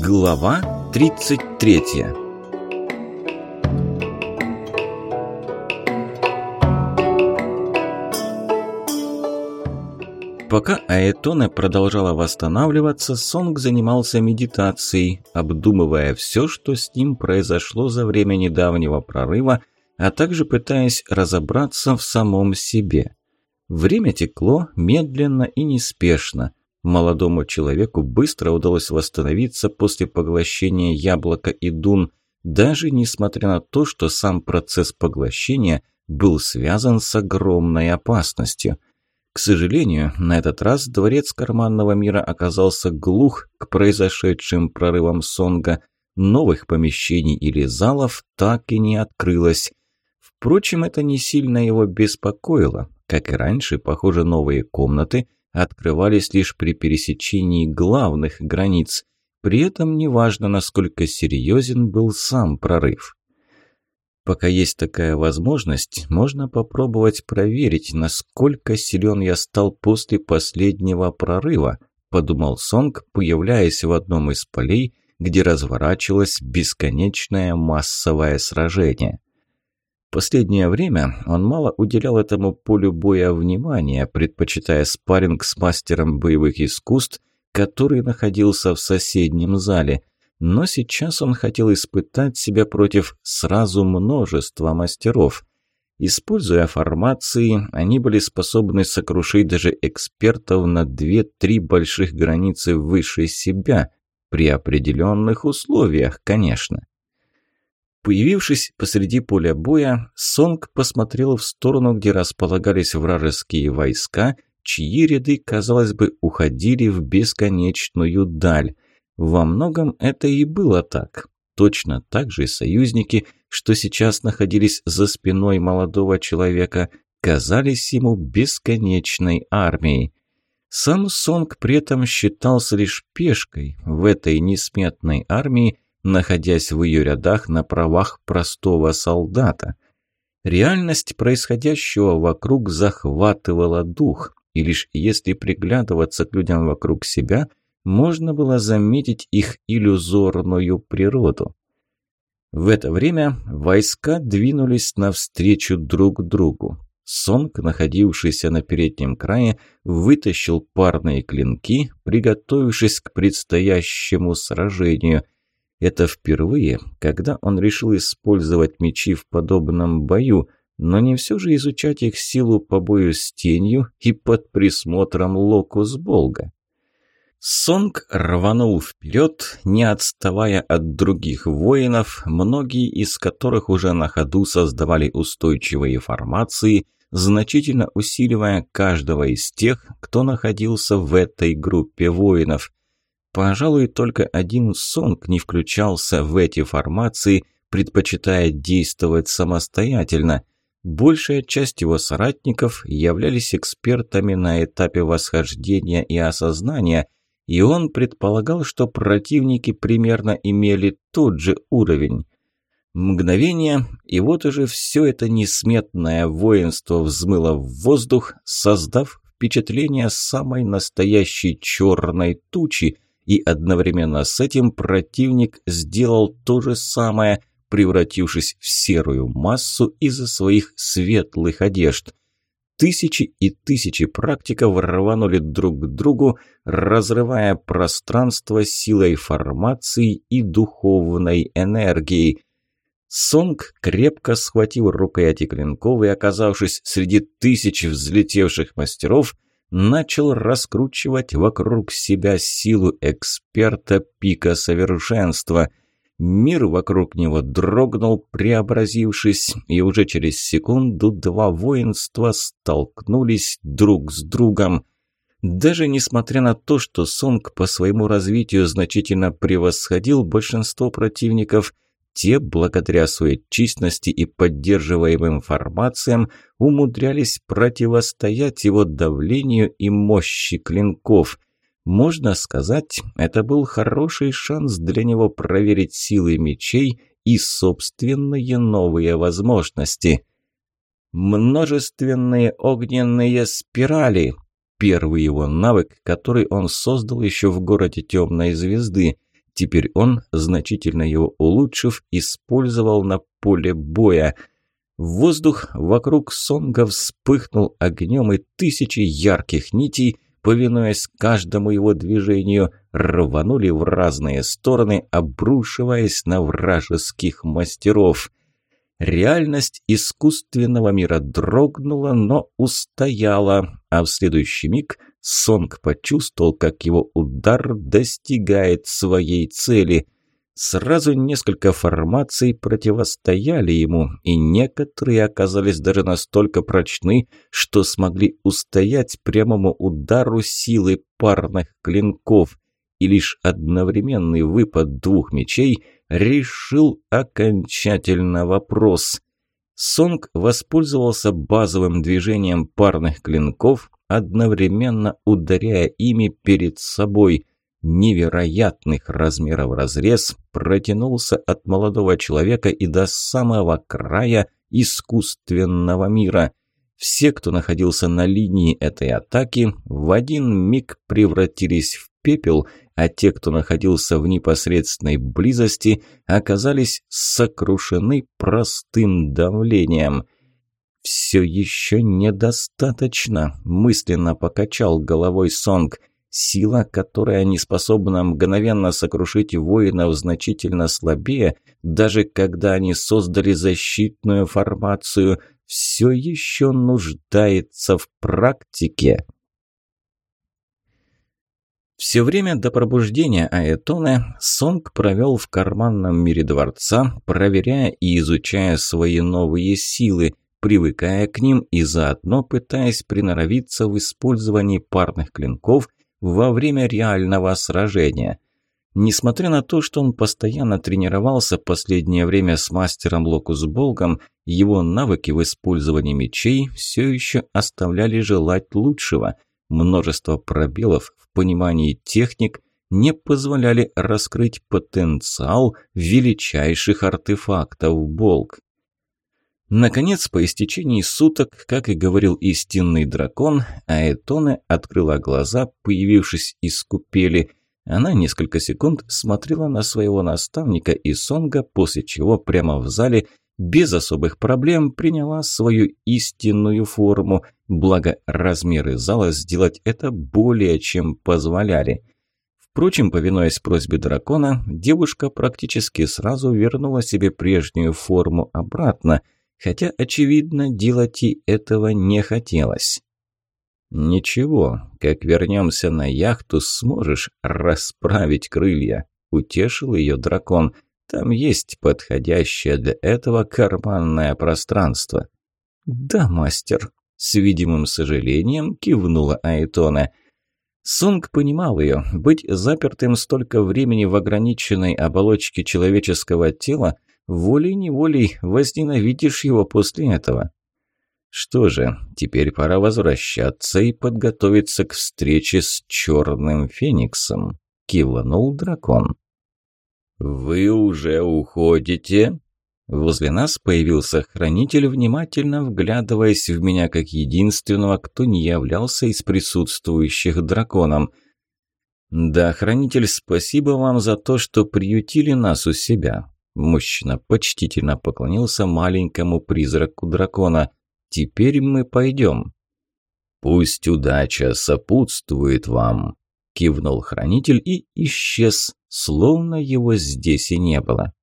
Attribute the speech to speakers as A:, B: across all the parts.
A: Глава 33 Пока Аэтоне продолжала восстанавливаться, Сонг занимался медитацией, обдумывая все, что с ним произошло за время недавнего прорыва, а также пытаясь разобраться в самом себе. Время текло медленно и неспешно – Молодому человеку быстро удалось восстановиться после поглощения яблока и дун, даже несмотря на то, что сам процесс поглощения был связан с огромной опасностью. К сожалению, на этот раз дворец карманного мира оказался глух к произошедшим прорывам Сонга, новых помещений или залов так и не открылось. Впрочем, это не сильно его беспокоило. Как и раньше, похоже, новые комнаты – открывались лишь при пересечении главных границ, при этом неважно, насколько серьезен был сам прорыв. Пока есть такая возможность, можно попробовать проверить, насколько силен я стал после последнего прорыва, подумал Сонг, появляясь в одном из полей, где разворачивалось бесконечное массовое сражение. Последнее время он мало уделял этому полю боя внимания, предпочитая спарринг с мастером боевых искусств, который находился в соседнем зале. Но сейчас он хотел испытать себя против сразу множества мастеров. Используя формации, они были способны сокрушить даже экспертов на 2-3 больших границы выше себя, при определенных условиях, конечно. Появившись посреди поля боя, Сонг посмотрел в сторону, где располагались вражеские войска, чьи ряды, казалось бы, уходили в бесконечную даль. Во многом это и было так. Точно так же союзники, что сейчас находились за спиной молодого человека, казались ему бесконечной армией. Сам Сонг при этом считался лишь пешкой в этой несметной армии, находясь в ее рядах на правах простого солдата. Реальность происходящего вокруг захватывала дух, и лишь если приглядываться к людям вокруг себя, можно было заметить их иллюзорную природу. В это время войска двинулись навстречу друг другу. Сонг, находившийся на переднем крае, вытащил парные клинки, приготовившись к предстоящему сражению – это впервые, когда он решил использовать мечи в подобном бою, но не все же изучать их силу по бою с тенью и под присмотром Локус-Болга. Сонг рванул вперед, не отставая от других воинов, многие из которых уже на ходу создавали устойчивые формации, значительно усиливая каждого из тех, кто находился в этой группе воинов. Пожалуй, только один Сонг не включался в эти формации, предпочитая действовать самостоятельно. Большая часть его соратников являлись экспертами на этапе восхождения и осознания, и он предполагал, что противники примерно имели тот же уровень. Мгновение, и вот уже все это несметное воинство взмыло в воздух, создав впечатление самой настоящей черной тучи, и одновременно с этим противник сделал то же самое, превратившись в серую массу из-за своих светлых одежд. Тысячи и тысячи практиков рванули друг к другу, разрывая пространство силой формации и духовной энергии. Сонг, крепко схватил рукояти клинков и оказавшись среди тысяч взлетевших мастеров, начал раскручивать вокруг себя силу эксперта пика совершенства. Мир вокруг него дрогнул, преобразившись, и уже через секунду два воинства столкнулись друг с другом. Даже несмотря на то, что Сонг по своему развитию значительно превосходил большинство противников – те, благодаря своей честности и поддерживаемым формациям, умудрялись противостоять его давлению и мощи клинков. Можно сказать, это был хороший шанс для него проверить силы мечей и собственные новые возможности. Множественные огненные спирали – первый его навык, который он создал еще в городе Темной Звезды – Теперь он, значительно его улучшив, использовал на поле боя. Воздух вокруг Сонга вспыхнул огнем, и тысячи ярких нитей, повинуясь каждому его движению, рванули в разные стороны, обрушиваясь на вражеских мастеров – Реальность искусственного мира дрогнула, но устояла, а в следующий миг Сонг почувствовал, как его удар достигает своей цели. Сразу несколько формаций противостояли ему, и некоторые оказались даже настолько прочны, что смогли устоять прямому удару силы парных клинков и лишь одновременный выпад двух мечей решил окончательно вопрос. Сонг воспользовался базовым движением парных клинков, одновременно ударяя ими перед собой. Невероятных размеров разрез протянулся от молодого человека и до самого края искусственного мира – все, кто находился на линии этой атаки, в один миг превратились в пепел, а те, кто находился в непосредственной близости, оказались сокрушены простым давлением. «Все еще недостаточно», – мысленно покачал головой Сонг. Сила, которая не способна мгновенно сокрушить воинов, значительно слабее, даже когда они создали защитную формацию, все еще нуждается в практике. Все время до пробуждения Аэтоны Сонг провел в карманном мире дворца, проверяя и изучая свои новые силы, привыкая к ним и заодно пытаясь приноровиться в использовании парных клинков во время реального сражения. Несмотря на то, что он постоянно тренировался последнее время с мастером Локус Болгом, его навыки в использовании мечей все еще оставляли желать лучшего – множество пробелов в понимании техник не позволяли раскрыть потенциал величайших артефактов Болг. Наконец, по истечении суток, как и говорил истинный дракон, Аэтоне открыла глаза, появившись из купели. Она несколько секунд смотрела на своего наставника и Сонга, после чего прямо в зале – без особых проблем приняла свою истинную форму, благо размеры зала сделать это более чем позволяли. Впрочем, повинуясь просьбе дракона, девушка практически сразу вернула себе прежнюю форму обратно, хотя, очевидно, делать и этого не хотелось. «Ничего, как вернемся на яхту, сможешь расправить крылья», – утешил ее дракон – там есть подходящее для этого карманное пространство». «Да, мастер», — с видимым сожалением кивнула Айтона. Сунг понимал ее. Быть запертым столько времени в ограниченной оболочке человеческого тела волей-неволей возненавидишь его после этого. Что же, теперь пора возвращаться и подготовиться к встрече с Черным Фениксом, кивнул дракон. «Вы уже уходите?» Возле нас появился хранитель, внимательно вглядываясь в меня как единственного, кто не являлся из присутствующих драконом. «Да, хранитель, спасибо вам за то, что приютили нас у себя». Мужчина почтительно поклонился маленькому призраку дракона. «Теперь мы пойдем». «Пусть удача сопутствует вам», – кивнул хранитель и исчез словно его здесь и не было.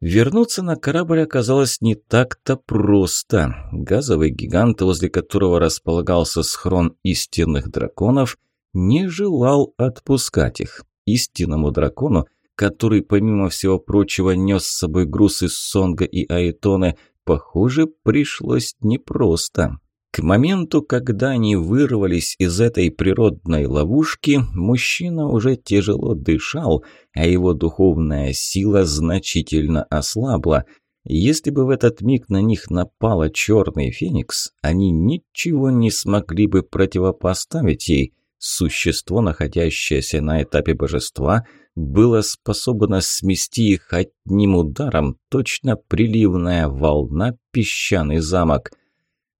A: Вернуться на корабль оказалось не так-то просто. Газовый гигант, возле которого располагался схрон истинных драконов, не желал отпускать их. Истинному дракону, который, помимо всего прочего, нес с собой груз из Сонга и Айтоны, похоже, пришлось непросто. К моменту, когда они вырвались из этой природной ловушки, мужчина уже тяжело дышал, а его духовная сила значительно ослабла. Если бы в этот миг на них напала черный феникс, они ничего не смогли бы противопоставить ей. Существо, находящееся на этапе божества, было способно смести их одним ударом, точно приливная волна песчаный замок –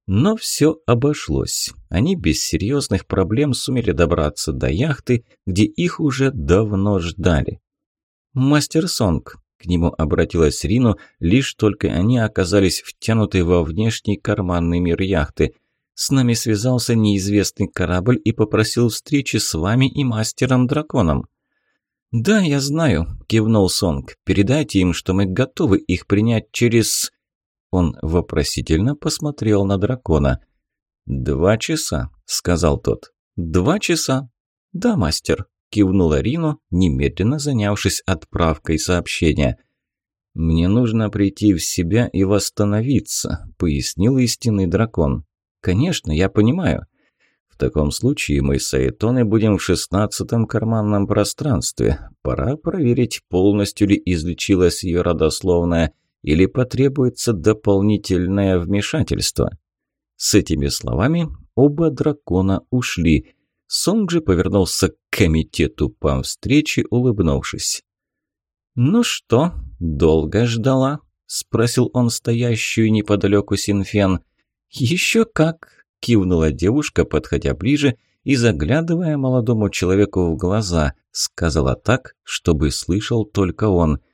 A: но все обошлось. Они без серьезных проблем сумели добраться до яхты, где их уже давно ждали. «Мастер Сонг», – к нему обратилась Рину, лишь только они оказались втянуты во внешний карманный мир яхты. «С нами связался неизвестный корабль и попросил встречи с вами и мастером-драконом». «Да, я знаю», – кивнул Сонг. «Передайте им, что мы готовы их принять через...» Он вопросительно посмотрел на дракона. «Два часа», – сказал тот. «Два часа?» «Да, мастер», – кивнула Рино, немедленно занявшись отправкой сообщения. «Мне нужно прийти в себя и восстановиться», – пояснил истинный дракон. «Конечно, я понимаю». В таком случае мы с Айтоной будем в шестнадцатом карманном пространстве. Пора проверить, полностью ли излечилась ее родословная или потребуется дополнительное вмешательство. С этими словами оба дракона ушли. Сонг же повернулся к комитету по встрече, улыбнувшись. «Ну что, долго ждала?» – спросил он стоящую неподалеку Синфен. «Еще как!» – кивнула девушка, подходя ближе и заглядывая молодому человеку в глаза, сказала так, чтобы слышал только он –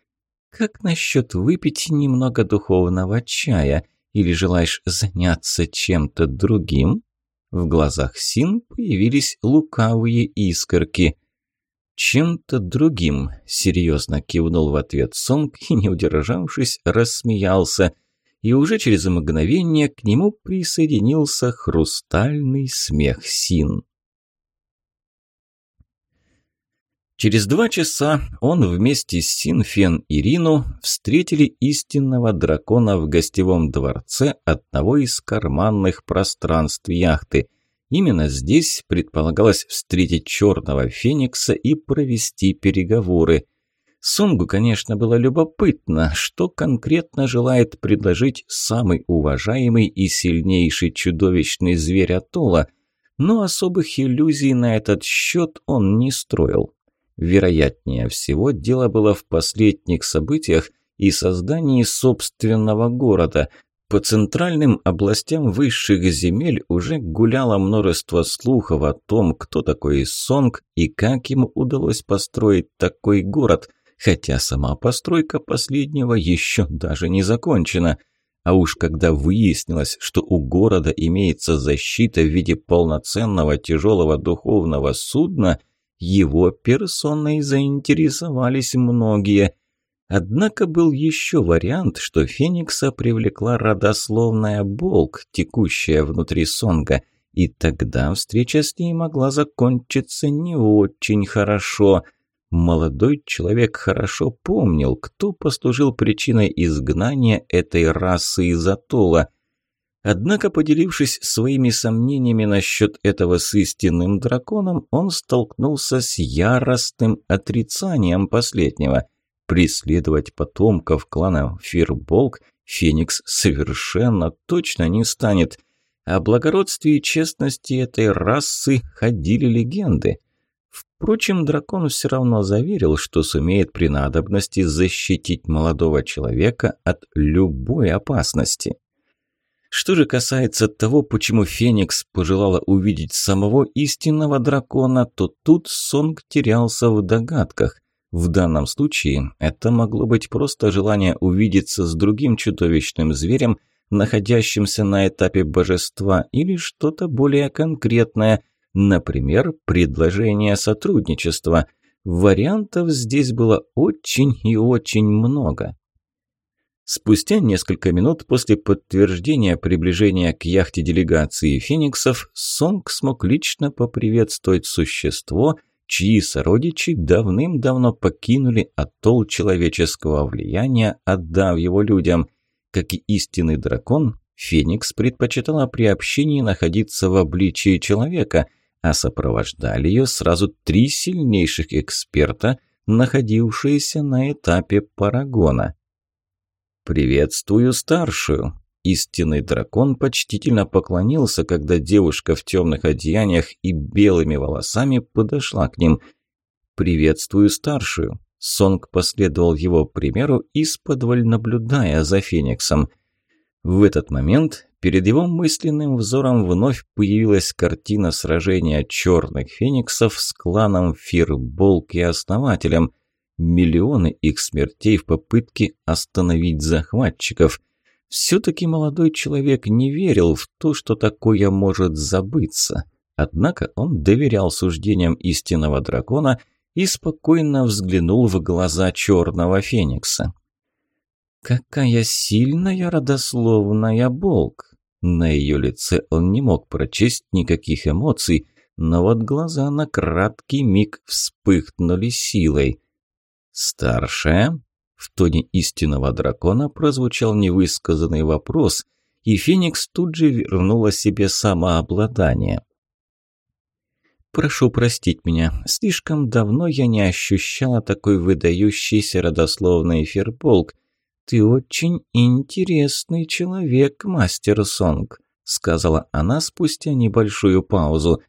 A: как насчет выпить немного духовного чая или желаешь заняться чем-то другим?» В глазах Син появились лукавые искорки. «Чем-то другим», — серьезно кивнул в ответ Сонг и, не удержавшись, рассмеялся. И уже через мгновение к нему присоединился хрустальный смех Син. Через два часа он вместе с Синфен и Рину встретили истинного дракона в гостевом дворце одного из карманных пространств яхты. Именно здесь предполагалось встретить черного феникса и провести переговоры. Сунгу, конечно, было любопытно, что конкретно желает предложить самый уважаемый и сильнейший чудовищный зверь Атола, но особых иллюзий на этот счет он не строил. Вероятнее всего, дело было в последних событиях и создании собственного города. По центральным областям высших земель уже гуляло множество слухов о том, кто такой Сонг и как ему удалось построить такой город, хотя сама постройка последнего еще даже не закончена – а уж когда выяснилось, что у города имеется защита в виде полноценного тяжелого духовного судна – его персоной заинтересовались многие. Однако был еще вариант, что Феникса привлекла родословная Болк, текущая внутри Сонга, и тогда встреча с ней могла закончиться не очень хорошо. Молодой человек хорошо помнил, кто послужил причиной изгнания этой расы из Атолла – Однако, поделившись своими сомнениями насчет этого с истинным драконом, он столкнулся с яростным отрицанием последнего. Преследовать потомков клана Фирболк Феникс совершенно точно не станет. О благородстве и честности этой расы ходили легенды. Впрочем, дракон все равно заверил, что сумеет при надобности защитить молодого человека от любой опасности. Что же касается того, почему Феникс пожелала увидеть самого истинного дракона, то тут Сонг терялся в догадках. В данном случае это могло быть просто желание увидеться с другим чудовищным зверем, находящимся на этапе божества, или что-то более конкретное, например, предложение сотрудничества. Вариантов здесь было очень и очень много. Спустя несколько минут после подтверждения приближения к яхте делегации фениксов, Сонг смог лично поприветствовать существо, чьи сородичи давным-давно покинули атолл человеческого влияния, отдав его людям. Как и истинный дракон, Феникс предпочитала при общении находиться в обличии человека, а сопровождали ее сразу три сильнейших эксперта, находившиеся на этапе парагона. «Приветствую старшую!» Истинный дракон почтительно поклонился, когда девушка в темных одеяниях и белыми волосами подошла к ним. «Приветствую старшую!» Сонг последовал его примеру, исподволь наблюдая за Фениксом. В этот момент перед его мысленным взором вновь появилась картина сражения черных фениксов с кланом Фирболк и основателем – миллионы их смертей в попытке остановить захватчиков. Все-таки молодой человек не верил в то, что такое может забыться. Однако он доверял суждениям истинного дракона и спокойно взглянул в глаза черного феникса. «Какая сильная родословная Болк!» На ее лице он не мог прочесть никаких эмоций, но вот глаза на краткий миг вспыхнули силой – «Старшая?» В тоне истинного дракона прозвучал невысказанный вопрос, и Феникс тут же вернула себе самообладание. «Прошу простить меня, слишком давно я не ощущала такой выдающийся родословный ферболк. Ты очень интересный человек, мастер Сонг», — сказала она спустя небольшую паузу.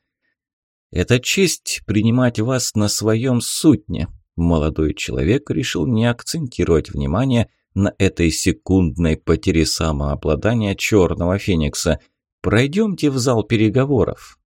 A: «Это честь принимать вас на своем сутне. Молодой человек решил не акцентировать внимание на этой секундной потере самообладания черного феникса. «Пройдемте в зал переговоров».